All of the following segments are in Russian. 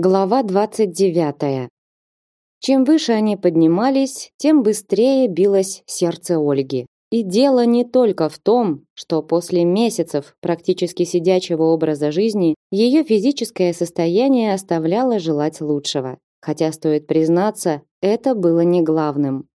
Глава 29. Чем выше они поднимались, тем быстрее билось сердце Ольги. И дело не только в том, что после месяцев практически сидячего образа жизни ее физическое состояние оставляло желать лучшего. Хотя, стоит признаться, это было не главным.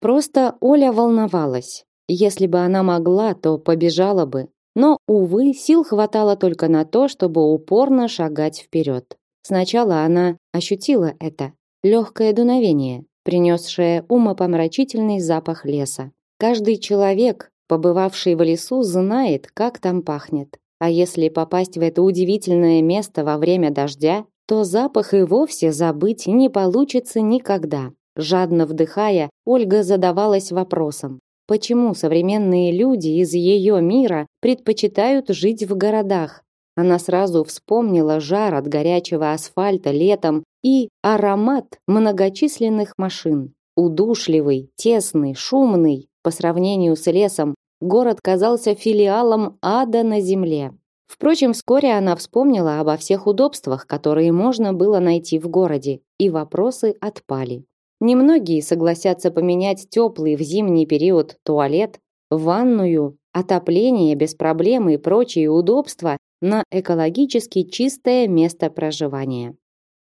Просто Оля волновалась. Если бы она могла, то побежала бы. Но, увы, сил хватало только на то, чтобы упорно шагать вперед. Сначала она ощутила это легкое дуновение, принесшее умопомрачительный запах леса. Каждый человек, побывавший в лесу, знает, как там пахнет. А если попасть в это удивительное место во время дождя, то запах и вовсе забыть не получится никогда. Жадно вдыхая, Ольга задавалась вопросом, почему современные люди из ее мира предпочитают жить в городах, она сразу вспомнила жар от горячего асфальта летом и аромат многочисленных машин. Удушливый, тесный, шумный, по сравнению с лесом, город казался филиалом ада на земле. Впрочем, вскоре она вспомнила обо всех удобствах, которые можно было найти в городе, и вопросы отпали. Немногие согласятся поменять теплый в зимний период туалет, ванную, отопление без проблем и прочие удобства на экологически чистое место проживания.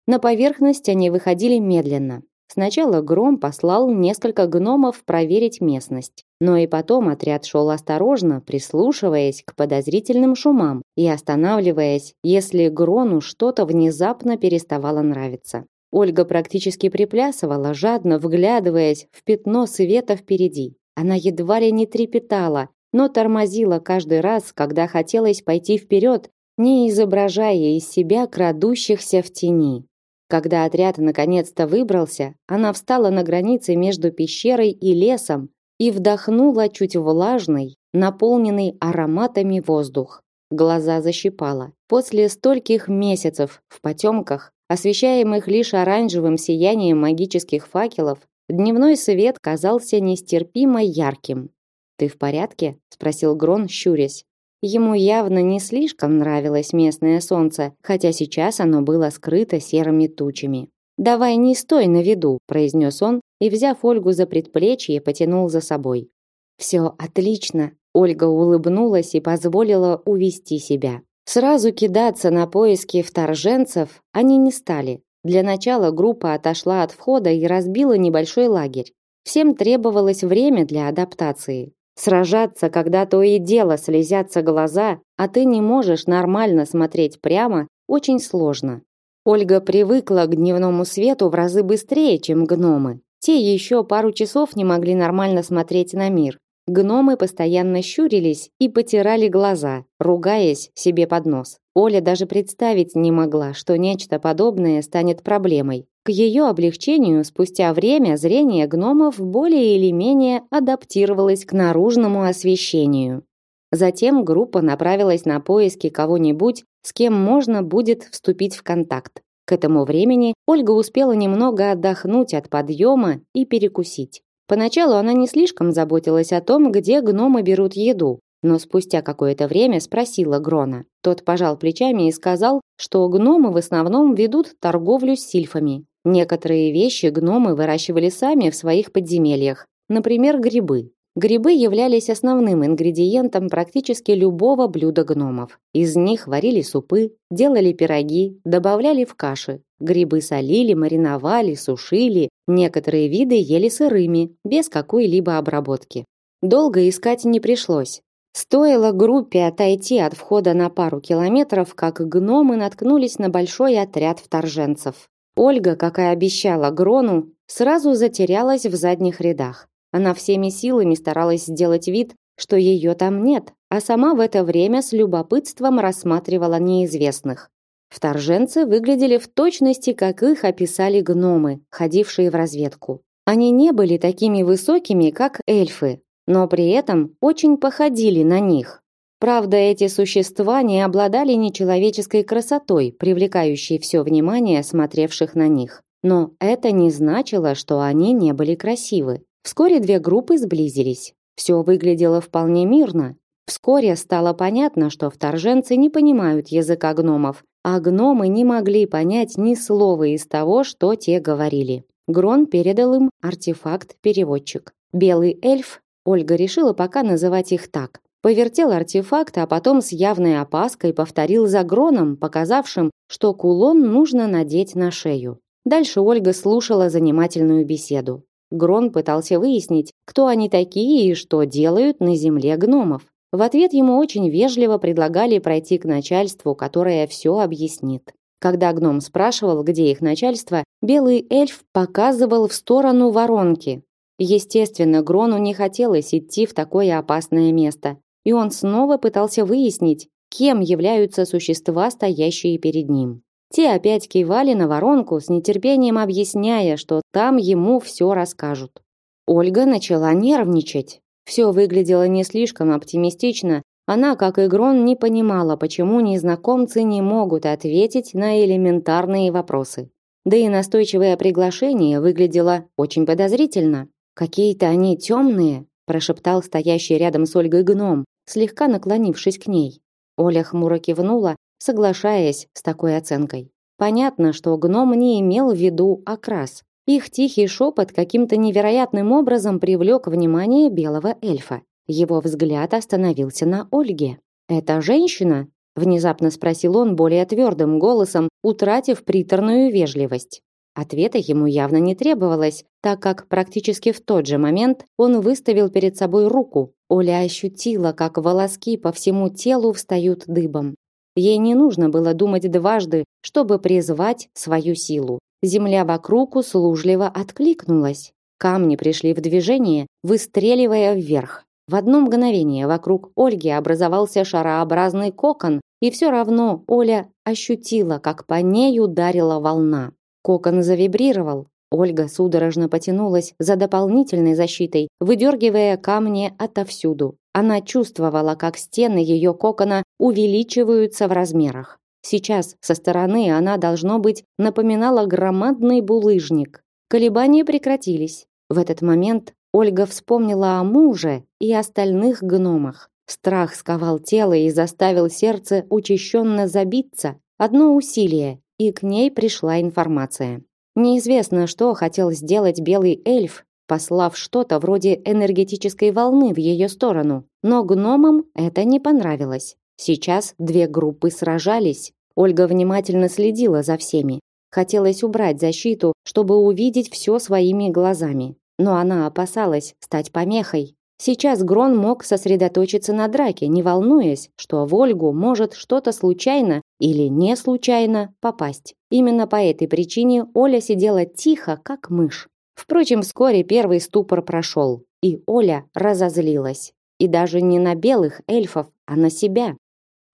На поверхность они выходили медленно. Сначала Гром послал несколько гномов проверить местность, но и потом отряд шел осторожно, прислушиваясь к подозрительным шумам и останавливаясь, если Грону что-то внезапно переставало нравиться. Ольга практически приплясывала, жадно вглядываясь в пятно света впереди. Она едва ли не трепетала, но тормозила каждый раз, когда хотелось пойти вперед, не изображая из себя крадущихся в тени. Когда отряд наконец-то выбрался, она встала на границе между пещерой и лесом и вдохнула чуть влажный, наполненный ароматами воздух. Глаза защипала. После стольких месяцев в потемках, освещаемых лишь оранжевым сиянием магических факелов, дневной свет казался нестерпимо ярким. «Ты в порядке?» – спросил Грон, щурясь. Ему явно не слишком нравилось местное солнце, хотя сейчас оно было скрыто серыми тучами. «Давай не стой на виду», – произнес он и, взяв Ольгу за предплечье, потянул за собой. «Все отлично», – Ольга улыбнулась и позволила увести себя. Сразу кидаться на поиски вторженцев они не стали. Для начала группа отошла от входа и разбила небольшой лагерь. Всем требовалось время для адаптации. Сражаться, когда то и дело слезятся глаза, а ты не можешь нормально смотреть прямо, очень сложно. Ольга привыкла к дневному свету в разы быстрее, чем гномы. Те еще пару часов не могли нормально смотреть на мир. Гномы постоянно щурились и потирали глаза, ругаясь себе под нос. Оля даже представить не могла, что нечто подобное станет проблемой. К ее облегчению спустя время зрение гномов более или менее адаптировалось к наружному освещению. Затем группа направилась на поиски кого-нибудь, с кем можно будет вступить в контакт. К этому времени Ольга успела немного отдохнуть от подъема и перекусить. Поначалу она не слишком заботилась о том, где гномы берут еду, но спустя какое-то время спросила Грона. Тот пожал плечами и сказал, что гномы в основном ведут торговлю с сильфами. Некоторые вещи гномы выращивали сами в своих подземельях, например, грибы. Грибы являлись основным ингредиентом практически любого блюда гномов. Из них варили супы, делали пироги, добавляли в каши. Грибы солили, мариновали, сушили, некоторые виды ели сырыми, без какой-либо обработки. Долго искать не пришлось. Стоило группе отойти от входа на пару километров, как гномы наткнулись на большой отряд вторженцев. Ольга, как и обещала Грону, сразу затерялась в задних рядах. Она всеми силами старалась сделать вид, что ее там нет, а сама в это время с любопытством рассматривала неизвестных. Вторженцы выглядели в точности, как их описали гномы, ходившие в разведку. Они не были такими высокими, как эльфы, но при этом очень походили на них. Правда, эти существа не обладали нечеловеческой красотой, привлекающей все внимание смотревших на них. Но это не значило, что они не были красивы. Вскоре две группы сблизились. Все выглядело вполне мирно. Вскоре стало понятно, что вторженцы не понимают языка гномов, а гномы не могли понять ни слова из того, что те говорили. Грон передал им артефакт-переводчик. Белый эльф, Ольга решила пока называть их так, повертел артефакт, а потом с явной опаской повторил за Гроном, показавшим, что кулон нужно надеть на шею. Дальше Ольга слушала занимательную беседу. Грон пытался выяснить, кто они такие и что делают на земле гномов. В ответ ему очень вежливо предлагали пройти к начальству, которое все объяснит. Когда гном спрашивал, где их начальство, белый эльф показывал в сторону воронки. Естественно, Грону не хотелось идти в такое опасное место, и он снова пытался выяснить, кем являются существа, стоящие перед ним. Те опять кивали на воронку, с нетерпением объясняя, что там ему все расскажут. Ольга начала нервничать. Все выглядело не слишком оптимистично. Она, как и Грон, не понимала, почему незнакомцы не могут ответить на элементарные вопросы. Да и настойчивое приглашение выглядело очень подозрительно. «Какие-то они темные», прошептал стоящий рядом с Ольгой гном, слегка наклонившись к ней. Оля хмуро кивнула, соглашаясь с такой оценкой. Понятно, что гном не имел в виду окрас. Их тихий шепот каким-то невероятным образом привлек внимание белого эльфа. Его взгляд остановился на Ольге. «Это женщина?» – внезапно спросил он более твердым голосом, утратив приторную вежливость. Ответа ему явно не требовалось, так как практически в тот же момент он выставил перед собой руку. Оля ощутила, как волоски по всему телу встают дыбом. Ей не нужно было думать дважды, чтобы призвать свою силу. Земля вокруг услужливо откликнулась. Камни пришли в движение, выстреливая вверх. В одно мгновение вокруг Ольги образовался шарообразный кокон, и все равно Оля ощутила, как по ней ударила волна. Кокон завибрировал. Ольга судорожно потянулась за дополнительной защитой, выдергивая камни отовсюду. Она чувствовала, как стены ее кокона увеличиваются в размерах. Сейчас со стороны она, должно быть, напоминала громадный булыжник. Колебания прекратились. В этот момент Ольга вспомнила о муже и остальных гномах. Страх сковал тело и заставил сердце учащенно забиться. Одно усилие, и к ней пришла информация. Неизвестно, что хотел сделать белый эльф, послав что-то вроде энергетической волны в ее сторону, но гномам это не понравилось. Сейчас две группы сражались. Ольга внимательно следила за всеми. Хотелось убрать защиту, чтобы увидеть все своими глазами, но она опасалась стать помехой. Сейчас Грон мог сосредоточиться на драке, не волнуясь, что в Ольгу может что-то случайно или не случайно попасть. Именно по этой причине Оля сидела тихо, как мышь. Впрочем, вскоре первый ступор прошел, и Оля разозлилась. И даже не на белых эльфов, а на себя.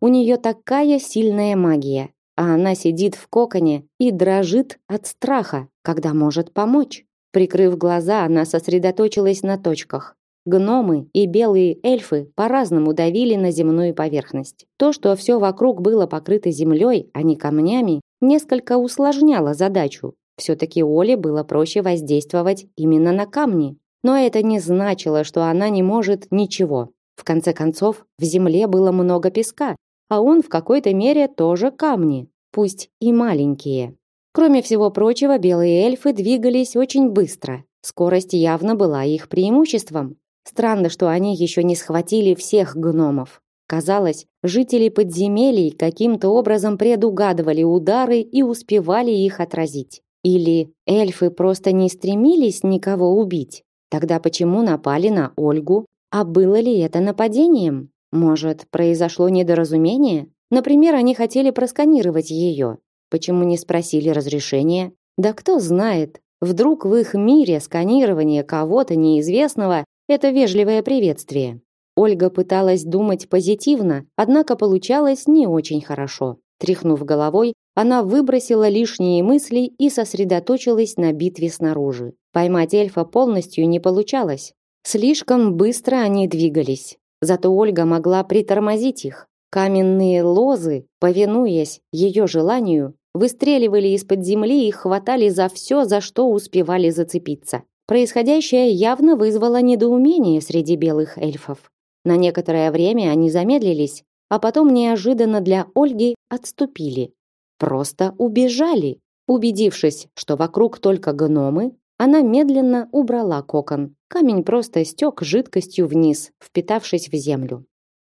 У нее такая сильная магия, а она сидит в коконе и дрожит от страха, когда может помочь. Прикрыв глаза, она сосредоточилась на точках. Гномы и белые эльфы по-разному давили на земную поверхность. То, что все вокруг было покрыто землей, а не камнями, несколько усложняло задачу. Все-таки Оле было проще воздействовать именно на камни. Но это не значило, что она не может ничего. В конце концов, в земле было много песка, а он в какой-то мере тоже камни, пусть и маленькие. Кроме всего прочего, белые эльфы двигались очень быстро. Скорость явно была их преимуществом. Странно, что они еще не схватили всех гномов. Казалось, жители подземелий каким-то образом предугадывали удары и успевали их отразить. Или эльфы просто не стремились никого убить? Тогда почему напали на Ольгу? А было ли это нападением? Может, произошло недоразумение? Например, они хотели просканировать ее. Почему не спросили разрешения? Да кто знает. Вдруг в их мире сканирование кого-то неизвестного это вежливое приветствие. Ольга пыталась думать позитивно, однако получалось не очень хорошо. Тряхнув головой, она выбросила лишние мысли и сосредоточилась на битве снаружи. Поймать эльфа полностью не получалось. Слишком быстро они двигались. Зато Ольга могла притормозить их. Каменные лозы, повинуясь ее желанию, выстреливали из-под земли и хватали за все, за что успевали зацепиться. Происходящее явно вызвало недоумение среди белых эльфов. На некоторое время они замедлились, а потом неожиданно для Ольги отступили. Просто убежали. Убедившись, что вокруг только гномы, она медленно убрала кокон. Камень просто стек жидкостью вниз, впитавшись в землю.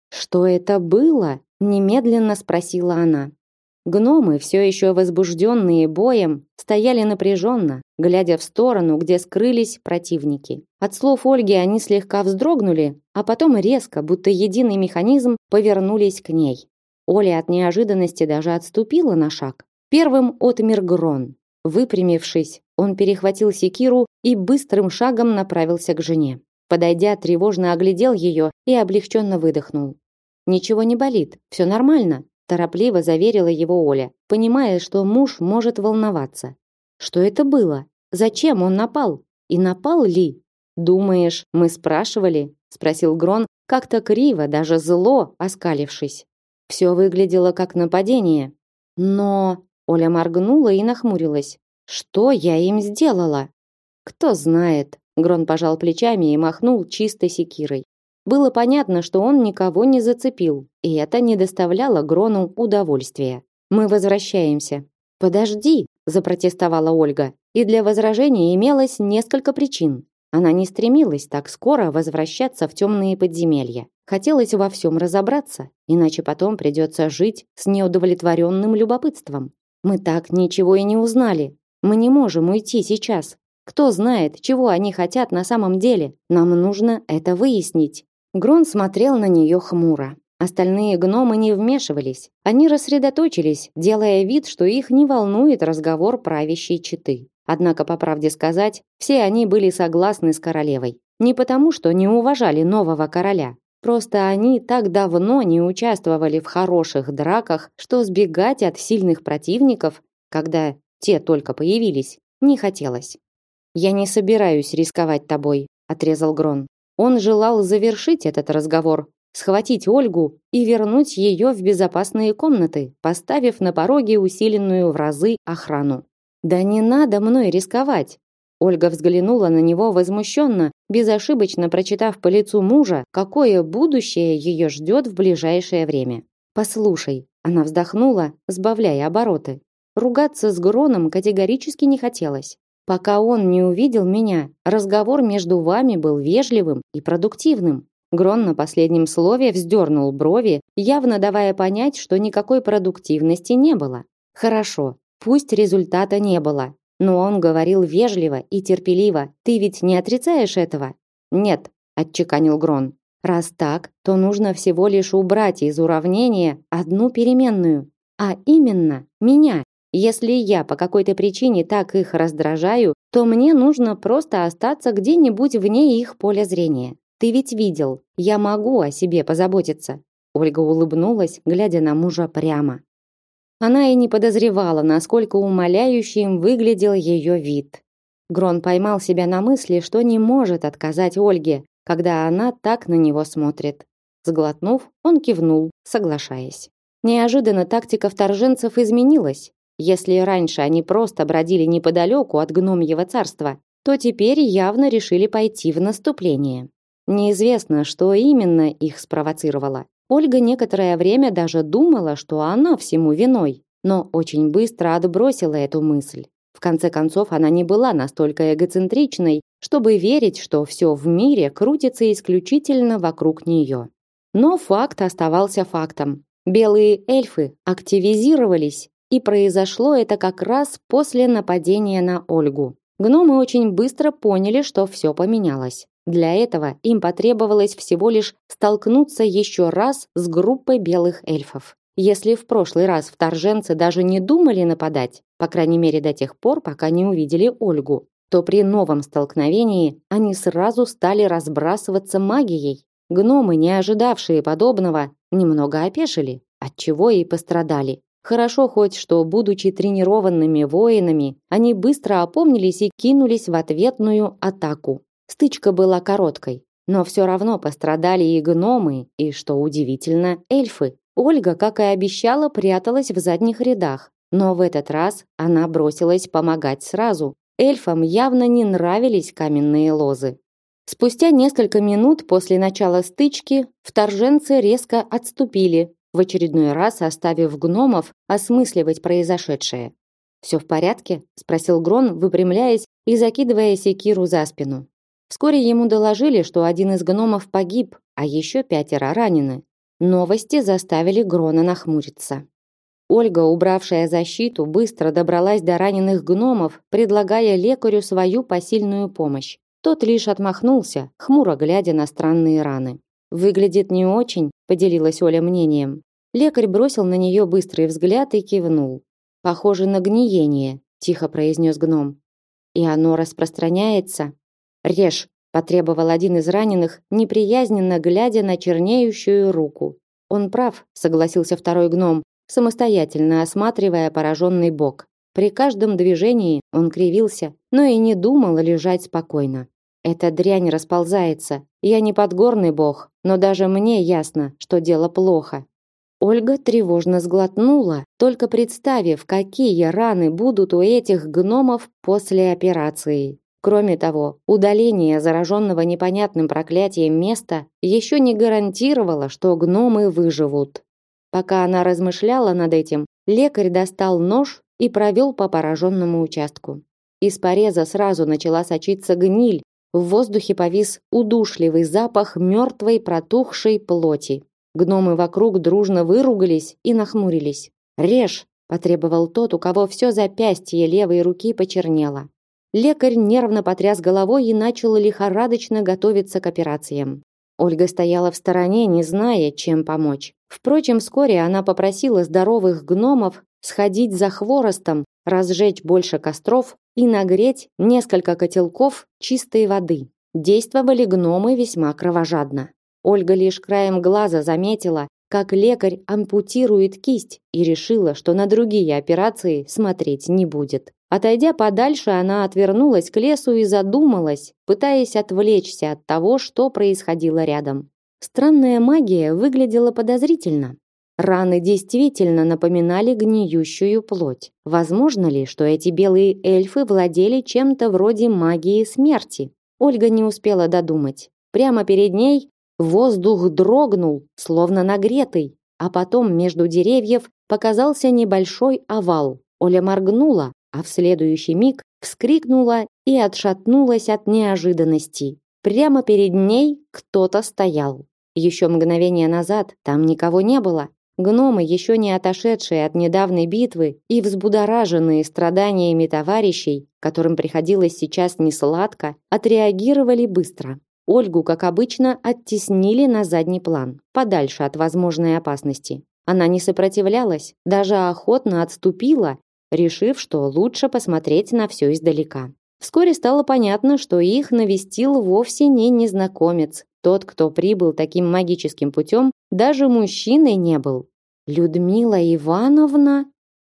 «Что это было?» – немедленно спросила она. Гномы, все еще возбужденные боем, стояли напряженно, глядя в сторону, где скрылись противники. От слов Ольги они слегка вздрогнули, а потом резко, будто единый механизм, повернулись к ней. Оля от неожиданности даже отступила на шаг. Первым отмер Грон. Выпрямившись, он перехватил секиру и быстрым шагом направился к жене. Подойдя, тревожно оглядел ее и облегченно выдохнул. «Ничего не болит, все нормально», торопливо заверила его Оля, понимая, что муж может волноваться. Что это было? Зачем он напал? И напал ли? Думаешь, мы спрашивали? спросил Грон, как-то криво, даже зло, оскалившись. Все выглядело как нападение. Но Оля моргнула и нахмурилась. Что я им сделала? Кто знает, Грон пожал плечами и махнул чистой секирой. Было понятно, что он никого не зацепил, и это не доставляло Грону удовольствия. Мы возвращаемся. Подожди, запротестовала Ольга. И для возражения имелось несколько причин. Она не стремилась так скоро возвращаться в темные подземелья. Хотелось во всем разобраться, иначе потом придется жить с неудовлетворенным любопытством. Мы так ничего и не узнали. Мы не можем уйти сейчас. Кто знает, чего они хотят на самом деле? Нам нужно это выяснить. Грон смотрел на нее хмуро. Остальные гномы не вмешивались. Они рассредоточились, делая вид, что их не волнует разговор правящей четы. Однако, по правде сказать, все они были согласны с королевой. Не потому, что не уважали нового короля. Просто они так давно не участвовали в хороших драках, что сбегать от сильных противников, когда те только появились, не хотелось. «Я не собираюсь рисковать тобой», – отрезал Грон. Он желал завершить этот разговор, схватить Ольгу и вернуть ее в безопасные комнаты, поставив на пороге усиленную в разы охрану. «Да не надо мной рисковать!» Ольга взглянула на него возмущенно, безошибочно прочитав по лицу мужа, какое будущее ее ждет в ближайшее время. «Послушай», она вздохнула, сбавляя обороты. Ругаться с Гроном категорически не хотелось. Пока он не увидел меня, разговор между вами был вежливым и продуктивным. Грон на последнем слове вздернул брови, явно давая понять, что никакой продуктивности не было. Хорошо, пусть результата не было, но он говорил вежливо и терпеливо. Ты ведь не отрицаешь этого? Нет, отчеканил Грон. Раз так, то нужно всего лишь убрать из уравнения одну переменную, а именно меня. Если я по какой-то причине так их раздражаю, то мне нужно просто остаться где-нибудь вне их поля зрения. Ты ведь видел, я могу о себе позаботиться. Ольга улыбнулась, глядя на мужа прямо. Она и не подозревала, насколько умоляющим выглядел ее вид. Грон поймал себя на мысли, что не может отказать Ольге, когда она так на него смотрит. Сглотнув, он кивнул, соглашаясь. Неожиданно тактика вторженцев изменилась. Если раньше они просто бродили неподалеку от гномьего царства, то теперь явно решили пойти в наступление. Неизвестно, что именно их спровоцировало. Ольга некоторое время даже думала, что она всему виной, но очень быстро отбросила эту мысль. В конце концов, она не была настолько эгоцентричной, чтобы верить, что все в мире крутится исключительно вокруг нее. Но факт оставался фактом. Белые эльфы активизировались и произошло это как раз после нападения на Ольгу. Гномы очень быстро поняли, что все поменялось. Для этого им потребовалось всего лишь столкнуться еще раз с группой белых эльфов. Если в прошлый раз вторженцы даже не думали нападать, по крайней мере до тех пор, пока не увидели Ольгу, то при новом столкновении они сразу стали разбрасываться магией. Гномы, не ожидавшие подобного, немного опешили, отчего и пострадали. Хорошо хоть, что, будучи тренированными воинами, они быстро опомнились и кинулись в ответную атаку. Стычка была короткой, но все равно пострадали и гномы, и, что удивительно, эльфы. Ольга, как и обещала, пряталась в задних рядах, но в этот раз она бросилась помогать сразу. Эльфам явно не нравились каменные лозы. Спустя несколько минут после начала стычки вторженцы резко отступили, в очередной раз оставив гномов осмысливать произошедшее. «Все в порядке?» – спросил Грон, выпрямляясь и закидывая секиру за спину. Вскоре ему доложили, что один из гномов погиб, а еще пятеро ранены. Новости заставили Грона нахмуриться. Ольга, убравшая защиту, быстро добралась до раненых гномов, предлагая лекарю свою посильную помощь. Тот лишь отмахнулся, хмуро глядя на странные раны. Выглядит не очень, поделилась Оля мнением. Лекарь бросил на нее быстрый взгляд и кивнул. Похоже на гниение, тихо произнес гном. И оно распространяется. Режь, потребовал один из раненых, неприязненно глядя на чернеющую руку. Он прав, согласился второй гном, самостоятельно осматривая пораженный бок. При каждом движении он кривился, но и не думал лежать спокойно. Эта дрянь расползается. Я не подгорный бог, но даже мне ясно, что дело плохо. Ольга тревожно сглотнула, только представив, какие раны будут у этих гномов после операции. Кроме того, удаление зараженного непонятным проклятием места еще не гарантировало, что гномы выживут. Пока она размышляла над этим, лекарь достал нож и провел по пораженному участку. Из пореза сразу начала сочиться гниль, в воздухе повис удушливый запах мертвой протухшей плоти. Гномы вокруг дружно выругались и нахмурились. «Режь!» – потребовал тот, у кого все запястье левой руки почернело. Лекарь нервно потряс головой и начал лихорадочно готовиться к операциям. Ольга стояла в стороне, не зная, чем помочь. Впрочем, вскоре она попросила здоровых гномов сходить за хворостом, разжечь больше костров и нагреть несколько котелков чистой воды. Действовали гномы весьма кровожадно. Ольга лишь краем глаза заметила, как лекарь ампутирует кисть и решила, что на другие операции смотреть не будет. Отойдя подальше, она отвернулась к лесу и задумалась, пытаясь отвлечься от того, что происходило рядом. Странная магия выглядела подозрительно. Раны действительно напоминали гниющую плоть. Возможно ли, что эти белые эльфы владели чем-то вроде магии смерти? Ольга не успела додумать. Прямо перед ней Воздух дрогнул, словно нагретый, а потом между деревьев показался небольшой овал. Оля моргнула, а в следующий миг вскрикнула и отшатнулась от неожиданности. Прямо перед ней кто-то стоял. Еще мгновение назад там никого не было. Гномы, еще не отошедшие от недавней битвы и взбудораженные страданиями товарищей, которым приходилось сейчас несладко, отреагировали быстро. Ольгу, как обычно, оттеснили на задний план, подальше от возможной опасности. Она не сопротивлялась, даже охотно отступила, решив, что лучше посмотреть на все издалека. Вскоре стало понятно, что их навестил вовсе не незнакомец. Тот, кто прибыл таким магическим путем, даже мужчиной не был. «Людмила Ивановна?»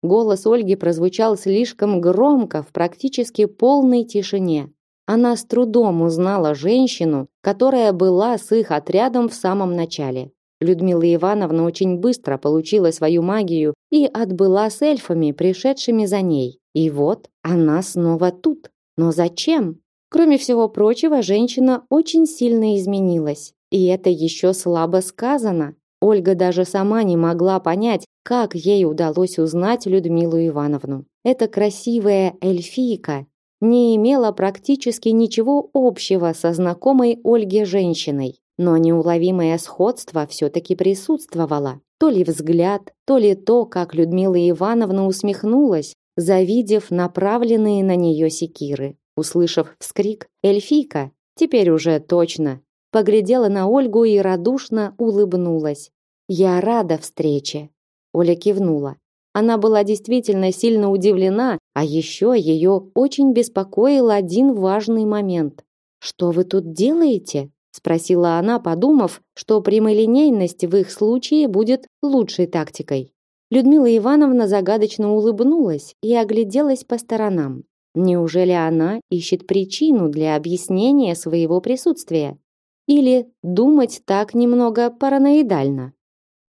Голос Ольги прозвучал слишком громко в практически полной тишине. Она с трудом узнала женщину, которая была с их отрядом в самом начале. Людмила Ивановна очень быстро получила свою магию и отбыла с эльфами, пришедшими за ней. И вот она снова тут. Но зачем? Кроме всего прочего, женщина очень сильно изменилась. И это еще слабо сказано. Ольга даже сама не могла понять, как ей удалось узнать Людмилу Ивановну. Эта красивая эльфийка не имела практически ничего общего со знакомой Ольге женщиной, но неуловимое сходство все-таки присутствовало. То ли взгляд, то ли то, как Людмила Ивановна усмехнулась, завидев направленные на нее секиры. Услышав вскрик, эльфийка, теперь уже точно, поглядела на Ольгу и радушно улыбнулась. «Я рада встрече». Оля кивнула. Она была действительно сильно удивлена, а еще ее очень беспокоил один важный момент. «Что вы тут делаете?» – спросила она, подумав, что прямолинейность в их случае будет лучшей тактикой. Людмила Ивановна загадочно улыбнулась и огляделась по сторонам. Неужели она ищет причину для объяснения своего присутствия? Или думать так немного параноидально?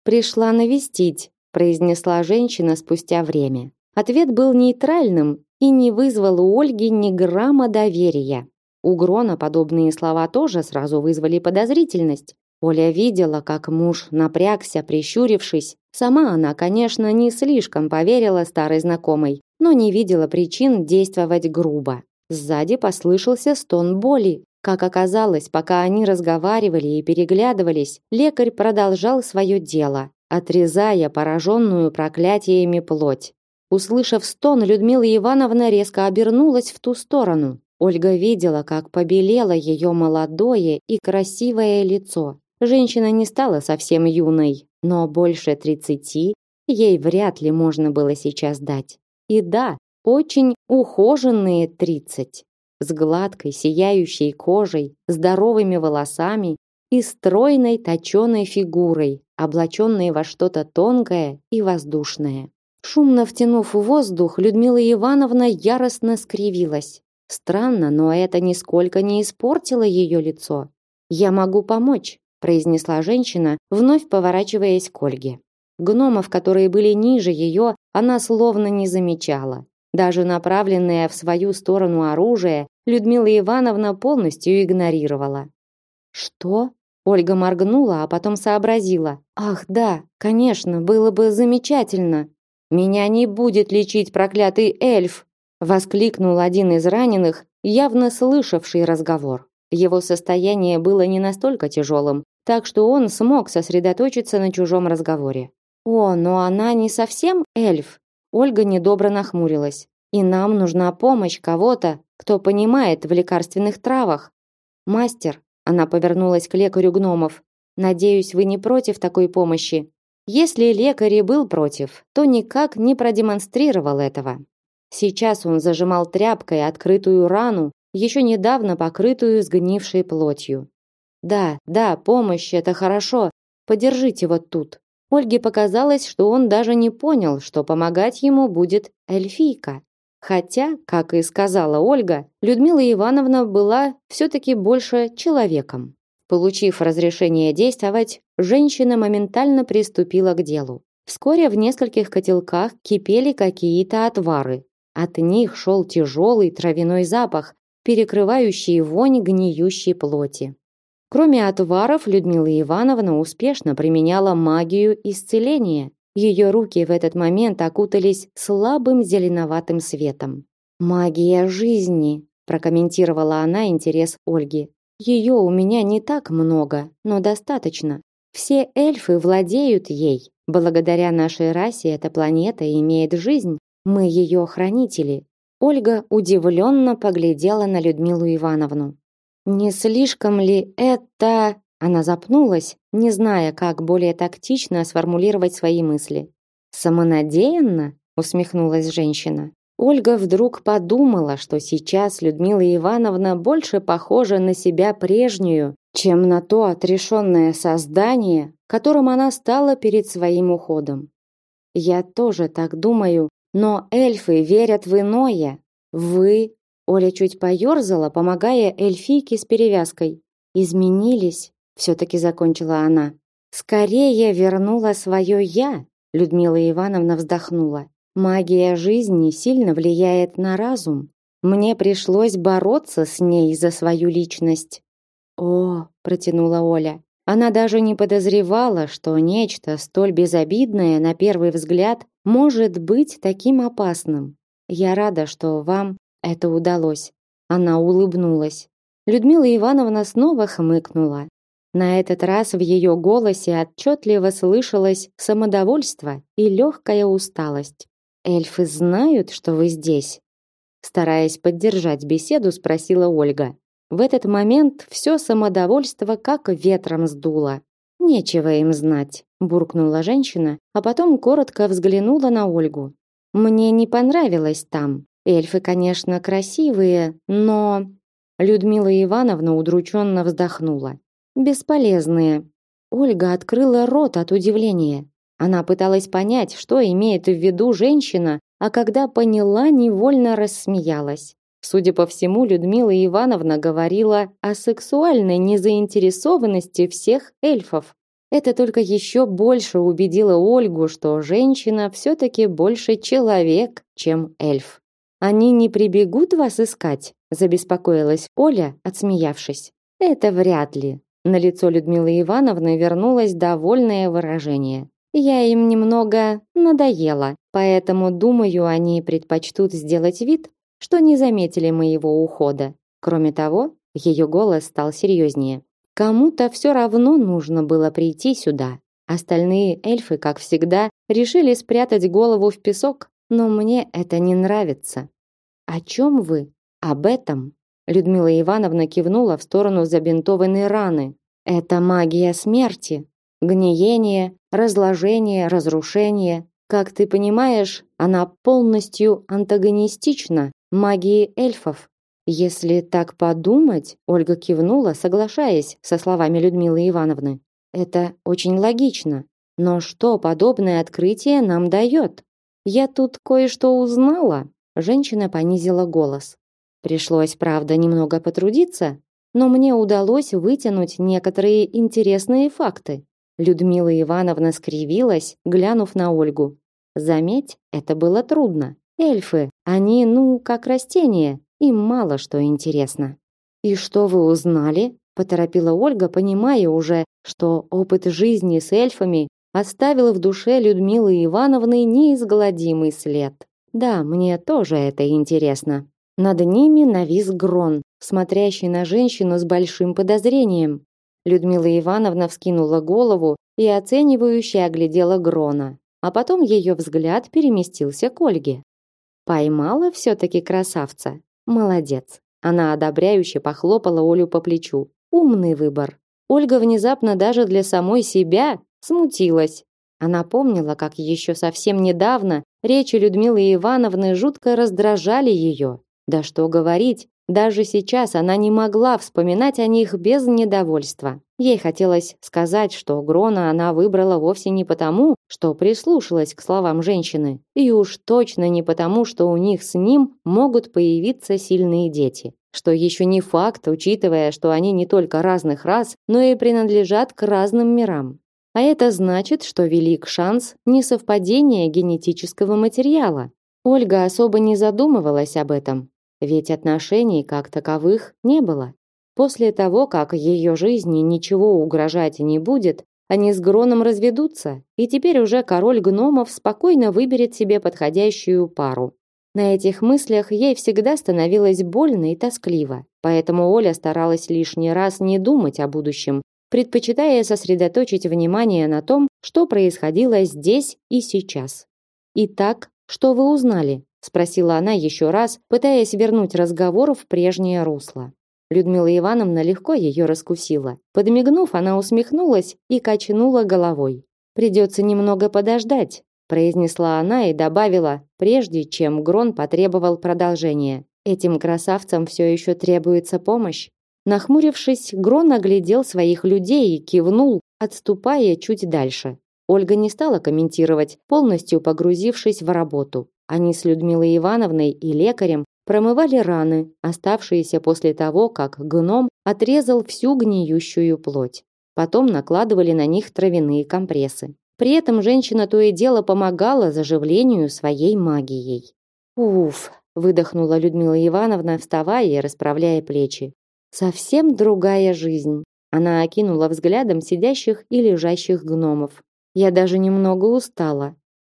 Пришла навестить, произнесла женщина спустя время. Ответ был нейтральным и не вызвал у Ольги ни грамма доверия. У Грона подобные слова тоже сразу вызвали подозрительность. Оля видела, как муж напрягся, прищурившись. Сама она, конечно, не слишком поверила старой знакомой, но не видела причин действовать грубо. Сзади послышался стон боли. Как оказалось, пока они разговаривали и переглядывались, лекарь продолжал свое дело, отрезая пораженную проклятиями плоть. Услышав стон, Людмила Ивановна резко обернулась в ту сторону. Ольга видела, как побелело ее молодое и красивое лицо. Женщина не стала совсем юной, но больше тридцати ей вряд ли можно было сейчас дать. И да, очень ухоженные тридцать, с гладкой, сияющей кожей, здоровыми волосами и стройной точеной фигурой, облаченной во что-то тонкое и воздушное. Шумно втянув воздух, Людмила Ивановна яростно скривилась. Странно, но это нисколько не испортило ее лицо. «Я могу помочь», произнесла женщина, вновь поворачиваясь к Ольге. Гномов, которые были ниже ее, она словно не замечала. Даже направленное в свою сторону оружие Людмила Ивановна полностью игнорировала. «Что?» Ольга моргнула, а потом сообразила. «Ах, да, конечно, было бы замечательно. Меня не будет лечить проклятый эльф!» Воскликнул один из раненых, явно слышавший разговор. Его состояние было не настолько тяжелым, так что он смог сосредоточиться на чужом разговоре. «О, но она не совсем эльф!» Ольга недобро нахмурилась. «И нам нужна помощь кого-то, кто понимает в лекарственных травах. Мастер, она повернулась к лекарю гномов. Надеюсь, вы не против такой помощи. Если лекарь и был против, то никак не продемонстрировал этого. Сейчас он зажимал тряпкой открытую рану, еще недавно покрытую сгнившей плотью. Да, да, помощь это хорошо. Подержите вот тут. Ольге показалось, что он даже не понял, что помогать ему будет эльфийка. Хотя, как и сказала Ольга, Людмила Ивановна была все-таки больше человеком. Получив разрешение действовать, женщина моментально приступила к делу. Вскоре в нескольких котелках кипели какие-то отвары. От них шел тяжелый травяной запах, перекрывающий вонь гниющей плоти. Кроме отваров, Людмила Ивановна успешно применяла магию исцеления. Ее руки в этот момент окутались слабым зеленоватым светом. «Магия жизни», – прокомментировала она интерес Ольги. «Ее у меня не так много, но достаточно. Все эльфы владеют ей. Благодаря нашей расе эта планета имеет жизнь. Мы ее хранители». Ольга удивленно поглядела на Людмилу Ивановну. Не слишком ли это... Она запнулась, не зная, как более тактично сформулировать свои мысли. Самонадеянно? усмехнулась женщина. Ольга вдруг подумала, что сейчас Людмила Ивановна больше похожа на себя прежнюю, чем на то отрешенное создание, которым она стала перед своим уходом. Я тоже так думаю, но эльфы верят в иное. Вы Оля чуть поёрзала, помогая эльфийке с перевязкой. Изменились, все таки закончила она. Скорее вернула свое я, Людмила Ивановна вздохнула. Магия жизни сильно влияет на разум. Мне пришлось бороться с ней за свою личность. О, протянула Оля. Она даже не подозревала, что нечто столь безобидное на первый взгляд может быть таким опасным. Я рада, что вам это удалось. Она улыбнулась. Людмила Ивановна снова хмыкнула. На этот раз в ее голосе отчетливо слышалось самодовольство и легкая усталость. «Эльфы знают, что вы здесь?» Стараясь поддержать беседу, спросила Ольга. В этот момент все самодовольство как ветром сдуло. «Нечего им знать», – буркнула женщина, а потом коротко взглянула на Ольгу. «Мне не понравилось там. Эльфы, конечно, красивые, но Людмила Ивановна удрученно вздохнула. Бесполезные. Ольга открыла рот от удивления. Она пыталась понять, что имеет в виду женщина, а когда поняла, невольно рассмеялась. Судя по всему, Людмила Ивановна говорила о сексуальной незаинтересованности всех эльфов. Это только еще больше убедило Ольгу, что женщина все-таки больше человек, чем эльф. Они не прибегут вас искать? забеспокоилась Оля, отсмеявшись. Это вряд ли. На лицо Людмилы Ивановны вернулось довольное выражение. Я им немного надоела, поэтому, думаю, они предпочтут сделать вид, что не заметили моего ухода. Кроме того, ее голос стал серьезнее. Кому-то все равно нужно было прийти сюда. Остальные эльфы, как всегда, решили спрятать голову в песок, но мне это не нравится. О чем вы? Об этом? Людмила Ивановна кивнула в сторону забинтованной раны. Это магия смерти, гниение, разложение, разрушение. Как ты понимаешь, она полностью антагонистична магии эльфов. Если так подумать, Ольга кивнула, соглашаясь со словами Людмилы Ивановны. Это очень логично. Но что подобное открытие нам дает? Я тут кое-что узнала. Женщина понизила голос. Пришлось, правда, немного потрудиться, но мне удалось вытянуть некоторые интересные факты. Людмила Ивановна скривилась, глянув на Ольгу. Заметь, это было трудно. Эльфы, они, ну, как растения, им мало что интересно. И что вы узнали? поторопила Ольга, понимая уже, что опыт жизни с эльфами оставил в душе Людмилы Ивановны неизгладимый след. Да, мне тоже это интересно. Над ними навис Грон, смотрящий на женщину с большим подозрением. Людмила Ивановна вскинула голову и оценивающе оглядела Грона, а потом ее взгляд переместился к Ольге. Поймала все-таки красавца. Молодец. Она одобряюще похлопала Олю по плечу. Умный выбор. Ольга внезапно даже для самой себя смутилась. Она помнила, как еще совсем недавно речи Людмилы Ивановны жутко раздражали ее. Да что говорить, даже сейчас она не могла вспоминать о них без недовольства. Ей хотелось сказать, что Грона она выбрала вовсе не потому, что прислушалась к словам женщины, и уж точно не потому, что у них с ним могут появиться сильные дети. Что еще не факт, учитывая, что они не только разных рас, но и принадлежат к разным мирам. А это значит, что велик шанс несовпадения генетического материала. Ольга особо не задумывалась об этом, ведь отношений как таковых не было. После того, как ее жизни ничего угрожать не будет, они с Гроном разведутся, и теперь уже король гномов спокойно выберет себе подходящую пару. На этих мыслях ей всегда становилось больно и тоскливо, поэтому Оля старалась лишний раз не думать о будущем, предпочитая сосредоточить внимание на том, что происходило здесь и сейчас. Итак, что вы узнали? Спросила она еще раз, пытаясь вернуть разговор в прежнее русло. Людмила Ивановна легко ее раскусила. Подмигнув, она усмехнулась и качнула головой. Придется немного подождать, произнесла она и добавила, прежде чем Грон потребовал продолжения. Этим красавцам все еще требуется помощь. Нахмурившись, Грон оглядел своих людей и кивнул, отступая чуть дальше. Ольга не стала комментировать, полностью погрузившись в работу. Они с Людмилой Ивановной и лекарем промывали раны, оставшиеся после того, как гном отрезал всю гниющую плоть. Потом накладывали на них травяные компрессы. При этом женщина то и дело помогала заживлению своей магией. «Уф!» – выдохнула Людмила Ивановна, вставая и расправляя плечи. «Совсем другая жизнь!» Она окинула взглядом сидящих и лежащих гномов. «Я даже немного устала.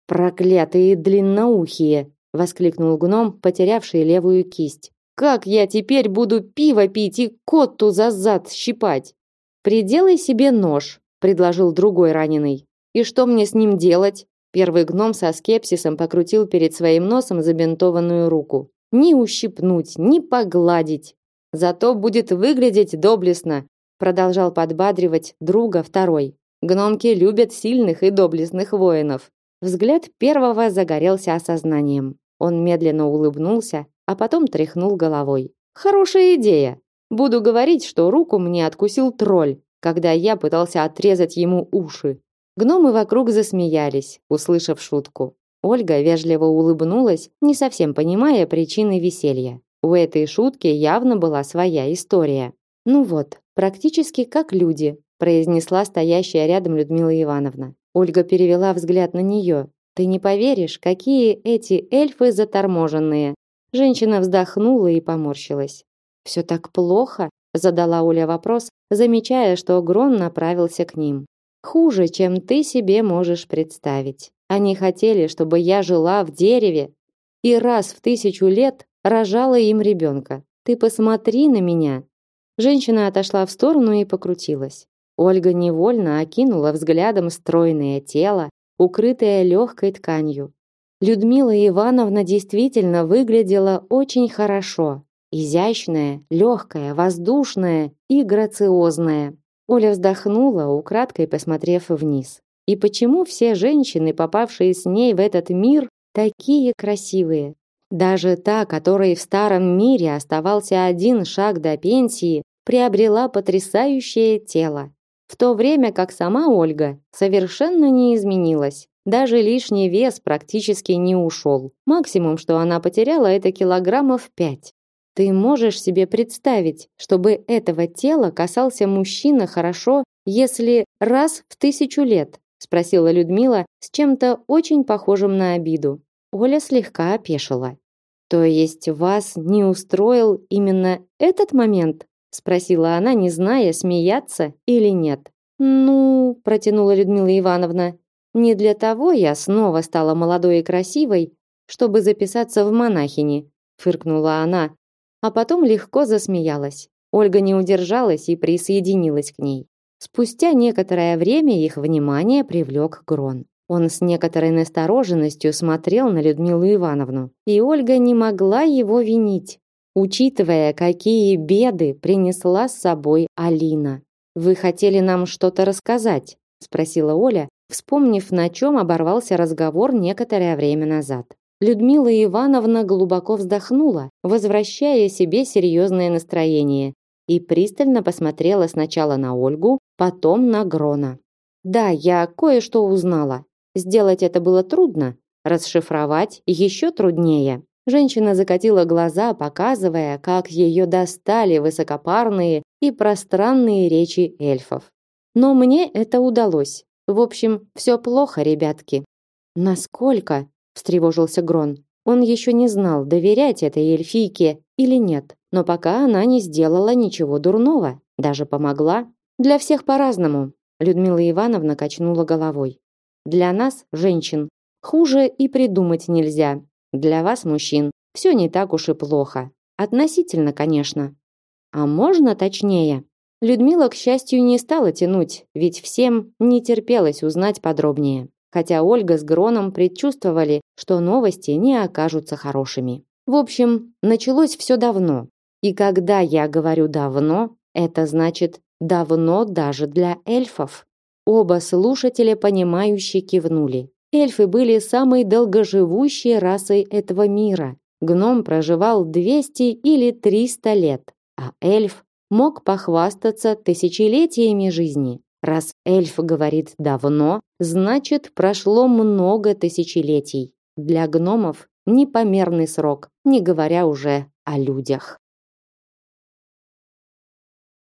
Проклятые длинноухие, воскликнул гном, потерявший левую кисть. Как я теперь буду пиво пить и котту за зад щипать? Приделай себе нож, предложил другой раненый. И что мне с ним делать? Первый гном со скепсисом покрутил перед своим носом забинтованную руку. Ни ущипнуть, ни погладить. Зато будет выглядеть доблестно, продолжал подбадривать друга второй. Гномки любят сильных и доблестных воинов. Взгляд первого загорелся осознанием. Он медленно улыбнулся, а потом тряхнул головой. Хорошая идея. Буду говорить, что руку мне откусил тролль, когда я пытался отрезать ему уши. Гномы вокруг засмеялись, услышав шутку. Ольга вежливо улыбнулась, не совсем понимая причины веселья. У этой шутки явно была своя история. Ну вот, практически как люди, произнесла стоящая рядом Людмила Ивановна. Ольга перевела взгляд на нее. Ты не поверишь, какие эти эльфы заторможенные. Женщина вздохнула и поморщилась. Все так плохо, задала Оля вопрос, замечая, что Грон направился к ним. Хуже, чем ты себе можешь представить. Они хотели, чтобы я жила в дереве и раз в тысячу лет рожала им ребенка. Ты посмотри на меня. Женщина отошла в сторону и покрутилась. Ольга невольно окинула взглядом стройное тело, укрытое легкой тканью. Людмила Ивановна действительно выглядела очень хорошо. Изящная, легкая, воздушная и грациозная. Оля вздохнула, украдкой посмотрев вниз. И почему все женщины, попавшие с ней в этот мир, такие красивые? Даже та, которой в старом мире оставался один шаг до пенсии, приобрела потрясающее тело. В то время как сама Ольга совершенно не изменилась. Даже лишний вес практически не ушел. Максимум, что она потеряла, это килограммов пять. Ты можешь себе представить, чтобы этого тела касался мужчина хорошо, если раз в тысячу лет? спросила Людмила с чем-то очень похожим на обиду. Оля слегка опешила. То есть вас не устроил именно этот момент? Спросила она, не зная, смеяться или нет. Ну, протянула Людмила Ивановна. Не для того я снова стала молодой и красивой, чтобы записаться в монахини, фыркнула она, а потом легко засмеялась. Ольга не удержалась и присоединилась к ней. Спустя некоторое время их внимание привлек Грон. Он с некоторой настороженностью смотрел на Людмилу Ивановну, и Ольга не могла его винить, учитывая, какие беды принесла с собой Алина. Вы хотели нам что-то рассказать, спросила Оля, вспомнив, на чем оборвался разговор некоторое время назад. Людмила Ивановна глубоко вздохнула, возвращая себе серьезное настроение, и пристально посмотрела сначала на Ольгу, потом на Грона. Да, я кое-что узнала. Сделать это было трудно, расшифровать еще труднее. Женщина закатила глаза, показывая, как ее достали высокопарные и пространные речи эльфов. Но мне это удалось. В общем, все плохо, ребятки. Насколько? встревожился Грон. Он еще не знал, доверять этой эльфийке или нет. Но пока она не сделала ничего дурного, даже помогла. Для всех по-разному. Людмила Ивановна качнула головой. Для нас, женщин, хуже и придумать нельзя. Для вас, мужчин, все не так уж и плохо. Относительно, конечно. А можно точнее? Людмила, к счастью, не стала тянуть, ведь всем не терпелось узнать подробнее. Хотя Ольга с Гроном предчувствовали, что новости не окажутся хорошими. В общем, началось все давно. И когда я говорю «давно», это значит «давно даже для эльфов». Оба слушателя, понимающе кивнули. Эльфы были самой долгоживущей расой этого мира. Гном проживал 200 или 300 лет, а эльф мог похвастаться тысячелетиями жизни. Раз эльф говорит давно, значит прошло много тысячелетий. Для гномов непомерный срок, не говоря уже о людях.